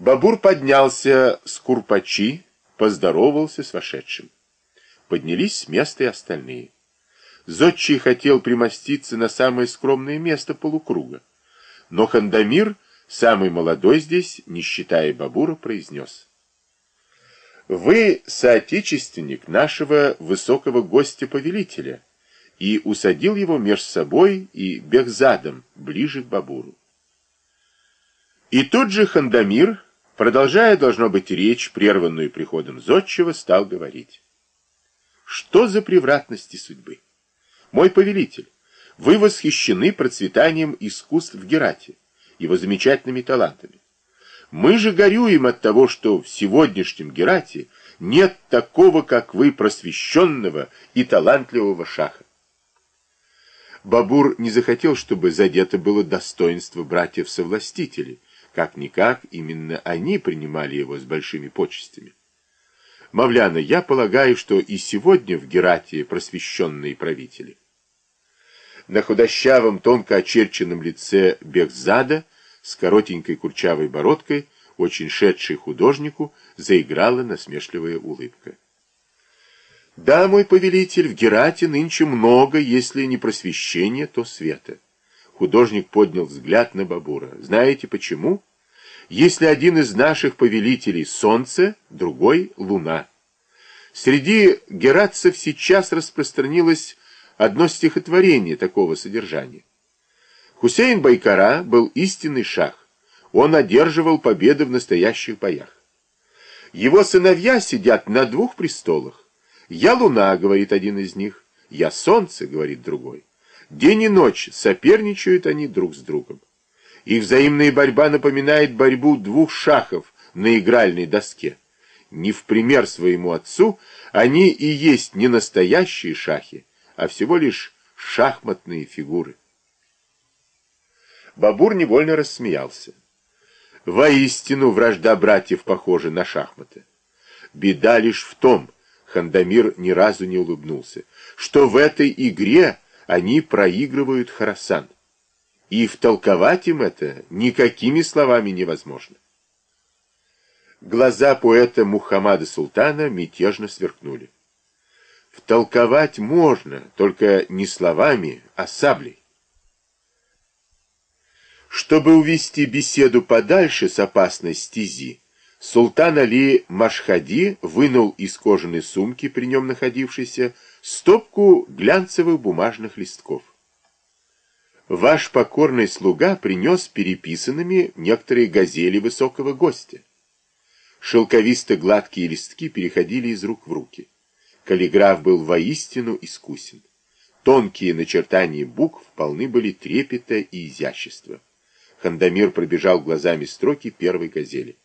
Бабур поднялся с курпачи, поздоровался с вошедшим. Поднялись с места и остальные. Зодчий хотел примоститься на самое скромное место полукруга. Но Хандамир, самый молодой здесь, не считая Бабура, произнес. «Вы соотечественник нашего высокого гостя-повелителя» и усадил его между собой и Бехзадом, ближе к Бабуру. И тут же Хандамир, продолжая, должно быть, речь, прерванную приходом Зодчего, стал говорить. Что за превратности судьбы? Мой повелитель, вы восхищены процветанием искусств в Герате, его замечательными талантами. Мы же горюем от того, что в сегодняшнем Герате нет такого, как вы, просвещенного и талантливого шаха. Бабур не захотел, чтобы задето было достоинство братьев-совластителей. Как-никак, именно они принимали его с большими почестями. Мавляна, я полагаю, что и сегодня в Герате просвещенные правители. На худощавом, тонко очерченном лице Бехзада с коротенькой курчавой бородкой, очень шедшей художнику, заиграла насмешливая улыбка. Да, мой повелитель, в Герате нынче много, если не просвещения, то света. Художник поднял взгляд на Бабура. Знаете почему? Если один из наших повелителей — солнце, другой — луна. Среди гератцев сейчас распространилось одно стихотворение такого содержания. Хусейн Байкара был истинный шах. Он одерживал победы в настоящих боях. Его сыновья сидят на двух престолах. «Я луна», — говорит один из них, «я солнце», — говорит другой. День и ночь соперничают они друг с другом. Их взаимная борьба напоминает борьбу двух шахов на игральной доске. Не в пример своему отцу, они и есть не настоящие шахи, а всего лишь шахматные фигуры. Бабур невольно рассмеялся. Воистину вражда братьев похожа на шахматы. Беда лишь в том, Хандамир ни разу не улыбнулся, что в этой игре они проигрывают Харасан. И втолковать им это никакими словами невозможно. Глаза поэта Мухаммада Султана мятежно сверкнули. Втолковать можно, только не словами, а саблей. Чтобы увести беседу подальше с опасной стези, Султан Али Машхади вынул из кожаной сумки, при нем находившейся, стопку глянцевых бумажных листков. Ваш покорный слуга принес переписанными некоторые газели высокого гостя. Шелковисто-гладкие листки переходили из рук в руки. Каллиграф был воистину искусен. Тонкие начертания букв полны были трепета и изящества. Хандамир пробежал глазами строки первой газели.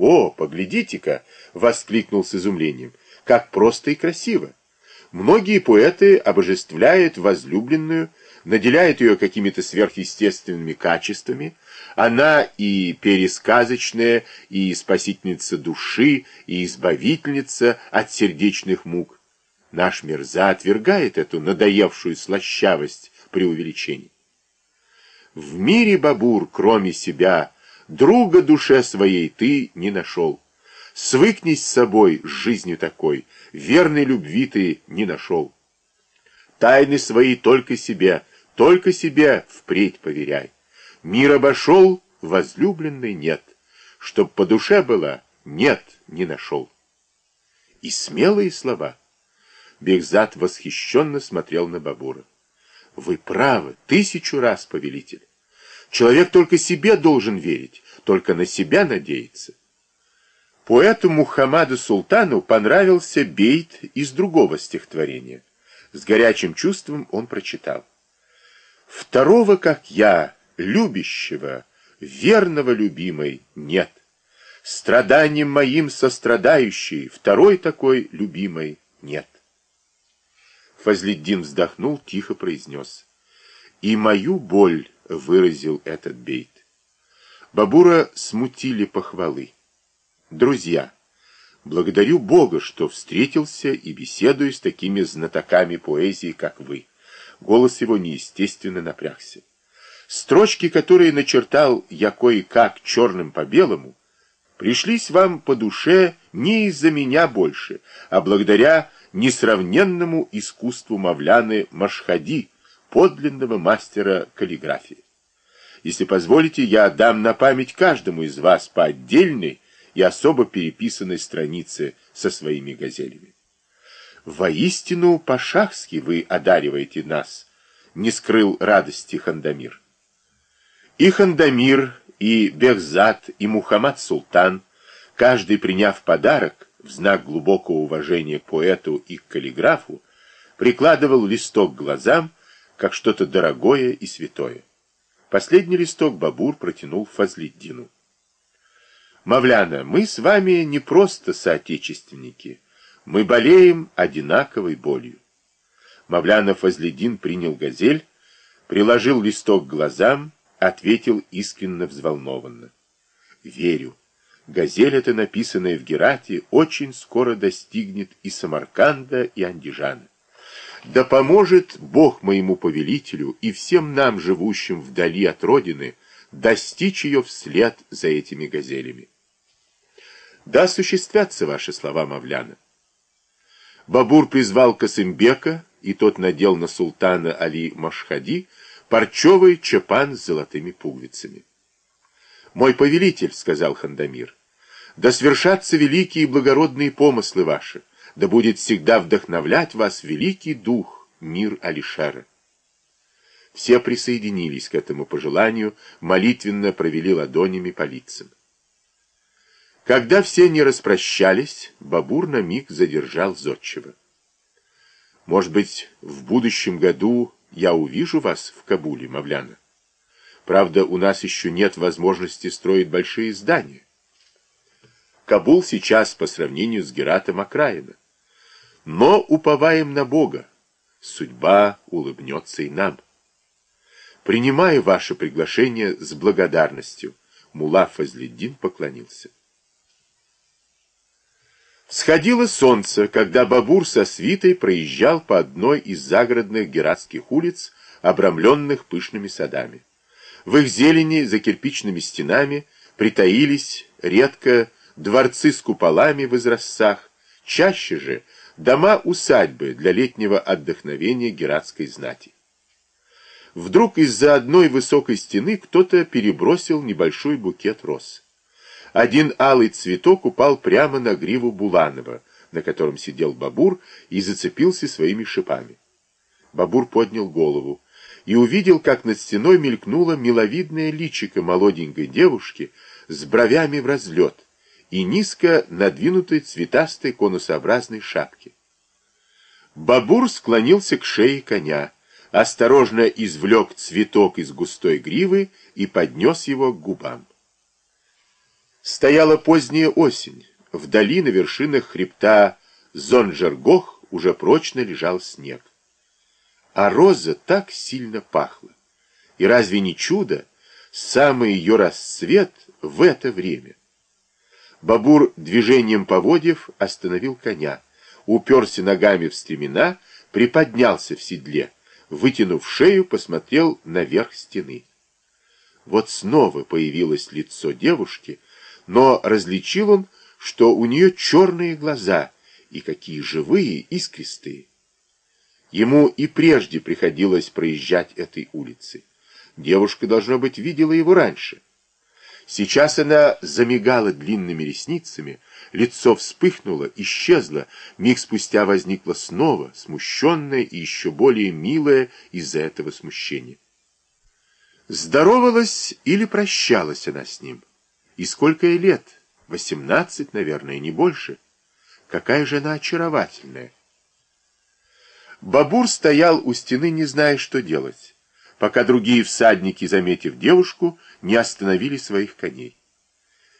«О, поглядите-ка!» — воскликнул с изумлением. «Как просто и красиво! Многие поэты обожествляют возлюбленную, наделяют ее какими-то сверхъестественными качествами. Она и пересказочная, и спасительница души, и избавительница от сердечных мук. Наш Мирза отвергает эту надоевшую слащавость при увеличении. В мире, Бабур, кроме себя, Друга душе своей ты не нашел. Свыкнись с собой, с жизнью такой, верной любви ты не нашел. Тайны свои только себе, только себе впредь поверяй. Мир обошел, возлюбленной нет. Чтоб по душе было, нет, не нашел. И смелые слова. Бекзат восхищенно смотрел на Бабура. Вы правы, тысячу раз, повелитель. Человек только себе должен верить, только на себя надеяться. Поэту Мухаммаду Султану понравился бейт из другого стихотворения. С горячим чувством он прочитал. «Второго, как я, любящего, верного любимой, нет. Страданием моим сострадающий, второй такой любимой нет». Фазлиддин вздохнул, тихо произнес. «И мою боль выразил этот бейт. Бабура смутили похвалы. Друзья, благодарю Бога, что встретился и беседую с такими знатоками поэзии, как вы. Голос его неестественно напрягся. Строчки, которые начертал я кое-как черным по белому, пришлись вам по душе не из-за меня больше, а благодаря несравненному искусству Мавляны Машхади, подлинного мастера каллиграфии. Если позволите, я дам на память каждому из вас по отдельной и особо переписанной странице со своими газелями. Воистину по-шахски вы одариваете нас, не скрыл радости Хандамир. И Хандамир, и Бехзад, и Мухаммад Султан, каждый приняв подарок в знак глубокого уважения к поэту и к каллиграфу, прикладывал листок к глазам, как что-то дорогое и святое. Последний листок Бабур протянул Фазлиддину. «Мавляна, мы с вами не просто соотечественники, мы болеем одинаковой болью». Мавляна Фазлиддин принял газель, приложил листок к глазам, ответил искренне взволнованно. «Верю. Газель эта, написанная в Герате, очень скоро достигнет и Самарканда, и Андижана. Да поможет Бог моему повелителю и всем нам, живущим вдали от родины, достичь ее вслед за этими газелями. Да осуществятся ваши слова, Мавляна. Бабур призвал Касымбека, и тот надел на султана Али Машхади парчевый чапан с золотыми пуговицами. «Мой повелитель», — сказал Хандамир, — «да свершатся великие и благородные помыслы ваши, да будет всегда вдохновлять вас великий дух, мир Алишера». Все присоединились к этому пожеланию, молитвенно провели ладонями по лицам. Когда все не распрощались, Бабур на миг задержал Зодчего. «Может быть, в будущем году я увижу вас в Кабуле, Мавляна. Правда, у нас еще нет возможности строить большие здания. Кабул сейчас по сравнению с Гератом окраина. Но уповаем на Бога. Судьба улыбнется и нам. Принимаю ваше приглашение с благодарностью. Мула Фазлиддин поклонился. Сходило солнце, когда Бабур со свитой проезжал по одной из загородных гератских улиц, обрамленных пышными садами. В их зелени за кирпичными стенами притаились редко дворцы с куполами в изразцах, чаще же дома-усадьбы для летнего отдохновения гератской знати. Вдруг из-за одной высокой стены кто-то перебросил небольшой букет роз. Один алый цветок упал прямо на гриву Буланова, на котором сидел Бабур и зацепился своими шипами. Бабур поднял голову и увидел, как над стеной мелькнуло миловидное личико молоденькой девушки с бровями в разлет и низко надвинутой цветастой конусообразной шапки. Бабур склонился к шее коня, осторожно извлек цветок из густой гривы и поднес его к губам. Стояла поздняя осень. Вдали на вершинах хребта Зонджергох уже прочно лежал снег. А роза так сильно пахла. И разве не чудо, самый ее расцвет в это время? Бабур движением поводьев остановил коня, уперся ногами в стремена, приподнялся в седле, вытянув шею, посмотрел наверх стены. Вот снова появилось лицо девушки, но различил он, что у нее черные глаза, и какие живые, искристые. Ему и прежде приходилось проезжать этой улицей. Девушка, должно быть, видела его раньше. Сейчас она замигала длинными ресницами, лицо вспыхнуло, исчезло, миг спустя возникла снова, смущенная и еще более милая из-за этого смущения. Здоровалась или прощалась она с ним? И сколько ей лет? Восемнадцать, наверное, не больше. Какая же она очаровательная. Бабур стоял у стены, не зная, что делать, пока другие всадники, заметив девушку, не остановили своих коней.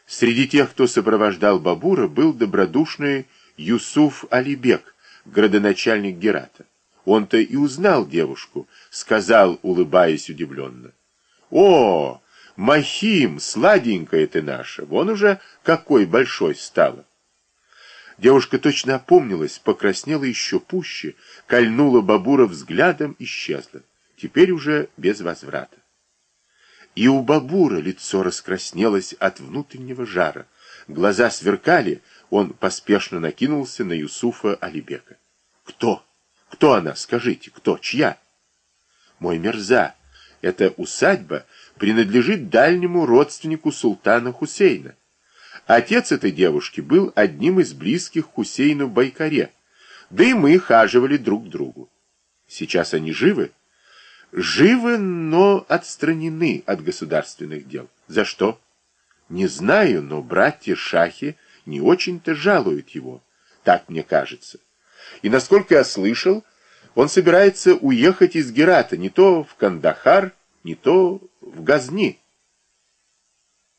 Среди тех, кто сопровождал Бабура, был добродушный Юсуф Алибек, градоначальник Герата. Он-то и узнал девушку, сказал, улыбаясь удивленно. «О, Махим, сладенькая ты наша, вон уже какой большой стала. Девушка точно опомнилась, покраснела еще пуще, кольнула Бабура взглядом, исчезла. Теперь уже без возврата. И у Бабура лицо раскраснелось от внутреннего жара. Глаза сверкали, он поспешно накинулся на Юсуфа Алибека. «Кто? Кто она? Скажите, кто? Чья?» «Мой мерза, эта усадьба принадлежит дальнему родственнику султана Хусейна. Отец этой девушки был одним из близких Хусейну в Байкаре, да и мы хаживали друг к другу. Сейчас они живы?» «Живы, но отстранены от государственных дел. За что?» «Не знаю, но братья Шахи не очень-то жалуют его. Так мне кажется. И насколько я слышал, он собирается уехать из Герата не то в Кандахар, не то в Газни.